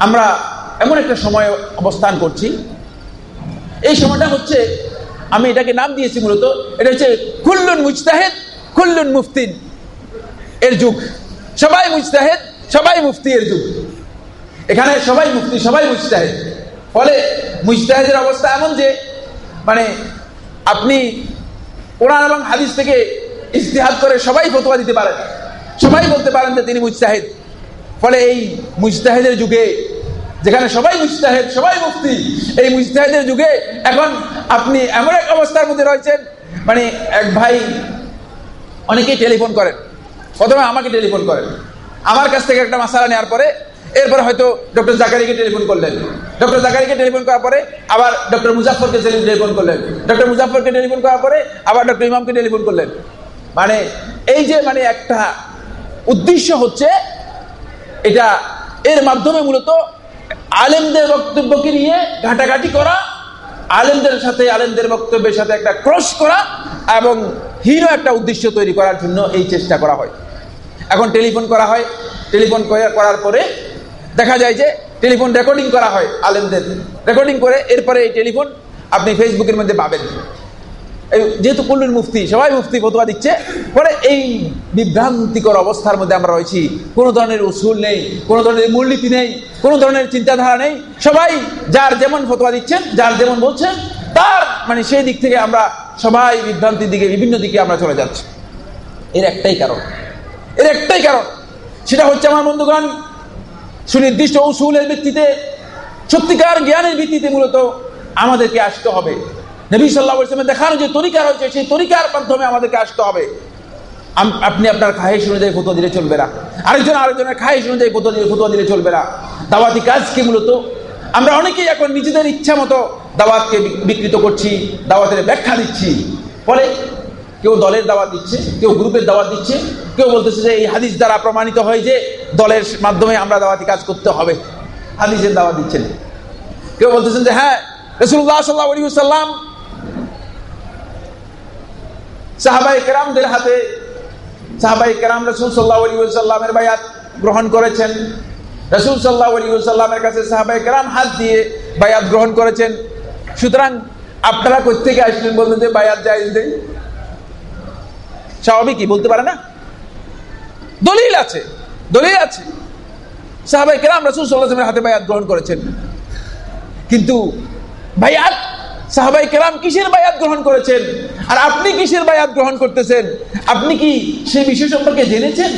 আমরা এমন একটা সময় অবস্থান করছি। এই সময়টা হচ্ছে, আমি এটাকে নাম দিয়েছি মূলত, এটা হচ্ছে খুল্লুন মুজতাহেদ খুল্লুন মুফতিন এর যুগ। সবাই মুজতাহেদ, সবাই মুফতি এর যুগ। এখানে সবাই মুফতি, সবাই মুজতাহেদ। ফলে মুজতাহেদের অবস্থা এমন যে মানে আপনি কোরআন এবং হাদিস থেকে ইস্তেহাদ করে সবাই ফতোয়া দিতে পারেন। সবাই বলতে পারেন যে তিনি মুজতাহেদ। ফলে এই মুজতাহেদের যুগে, যেখানে সবাই মুজতাহেদ, সবাই মুক্তি এই মুজতাহেদের যুগে এখন আপনি এমন এক অবস্থার মধ্যে রয়েছেন মানে এক ভাই অনেকেই টেলিফোন করেন, প্রথমে আমাকে টেলিফোন করেন। আমার কাছ থেকে একটা মাসালা নেওয়ার পরে, এরপরে হয়তো ডক্টর জাকারিকে টেলিফোন করলেন। ডক্টর জাকারিকে টেলিফোন করার পরে আবার ডক্টর মুজাফরকে টেলিফোন করলেন। ডক্টর মুজাফরকে টেলিফোন করার পরে আবার ডক্টর ইমামকে টেলিফোন করলেন। মানে এই যে মানে একটা উদ্দেশ্য হচ্ছে এটা এর মাধ্যমে মূলত আলেমদের বক্তব্যকে নিয়ে ঘাটাঘাটি করা, আলেমদের সাথে, আলেমদের বক্তব্যের সাথে একটা ক্রস করা এবং হিরো একটা উদ্দেশ্য তৈরি করার জন্য এই চেষ্টা করা হয়। এখন টেলিফোন করা হয়। টেলিফোন করার পরে দেখা যায় যে টেলিফোন রেকর্ডিং করা হয় আলেমদের। রেকর্ডিং করে এরপরে এই টেলিফোন আপনি ফেসবুকের মধ্যে পাবেন। যেহেতু কুল্লুর মুফতি, সবাই মুফতি ফতোয়া দিচ্ছে। পরে এই বিভ্রান্তিকর অবস্থার মধ্যে আমরা রয়েছি। কোনো ধরনের উসুল নেই, কোনো ধরনের মূলনীতি নেই, কোনো ধরনের চিন্তাধারা নেই। সবাই যার যেমন ফতোয়া দিচ্ছেন, যার যেমন বলছেন, তার মানে সেই দিক থেকে আমরা সবাই বিভ্রান্তির দিকে, বিভিন্ন দিকে আমরা চলে যাচ্ছি। এর একটাই কারণ। এর একটাই কারণ। সেটা হচ্ছে আমার বন্ধুগণ, সুনির্দিষ্ট উসুলের ভিত্তিতে, সত্যিকার জ্ঞানের ভিত্তিতে মূলত আমাদেরকে আসতে হবে। নবী ইসলামের দেখানো যে তরিকা রয়েছে, সেই তরিকার মাধ্যমে আমাদেরকে আসতে হবে। আপনি আপনার খাহেশ অনুযায়ী ফটো দিলে চলবে না। আরেকজন আরেকজনের খাহেশ অনুযায়ী ফটো দিলে ফটো দিলে চলবে না। দাওয়াতি কাজ কি মূলত? আমরা অনেকেই এখন নিজেদের ইচ্ছা মতো দাওয়াতকে বিকৃত করছি, দাওয়াতের ব্যাখ্যা দিচ্ছি। ফলে কেউ দলের দাওয়াত দিচ্ছে, কেউ গ্রুপের দাওয়াত দিচ্ছে, কেউ বলতেছে যে এই হাদিস দ্বারা প্রমাণিত হয় যে দলের মাধ্যমে আমরা দাওয়াতি কাজ করতে হবে। হাদিসের দাওয়াত দিচ্ছেন। কেউ বলতেছেন যে হ্যাঁ রসুল্লাহ সাল্লাহ সাল্লাম সাহাবাই কেরামদের হাতে সাহাবাই কেরাম রসুল সাল্লাহ আলী সাল্লামের বায়াত গ্রহণ করেছেন। রসুল সাল্লাহ আলী সাল্লামের কাছে সাহাবাই কেরাম হাত দিয়ে বায়াত গ্রহণ করেছেন। সুতরাং আপনারা কোথেকে আসলেন বললেন যে বায়াত যাই দেই স্বাভাবিকই বলতে পারে না? দলিল আছে দলিল আছে। সাহাবাই কেরাম রসুল সাল্লাহামের হাতে বায়াত গ্রহণ করেছেন। কিন্তু বায়াত, সাহাবাই কেরাম কিসের বায়াত গ্রহণ করেছেন? আর আপনি কিসের বায়াত গ্রহণ করতেছেন? আপনি কি সেই বিষয় সম্পর্কে জেনেছেন?